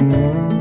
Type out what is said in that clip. you.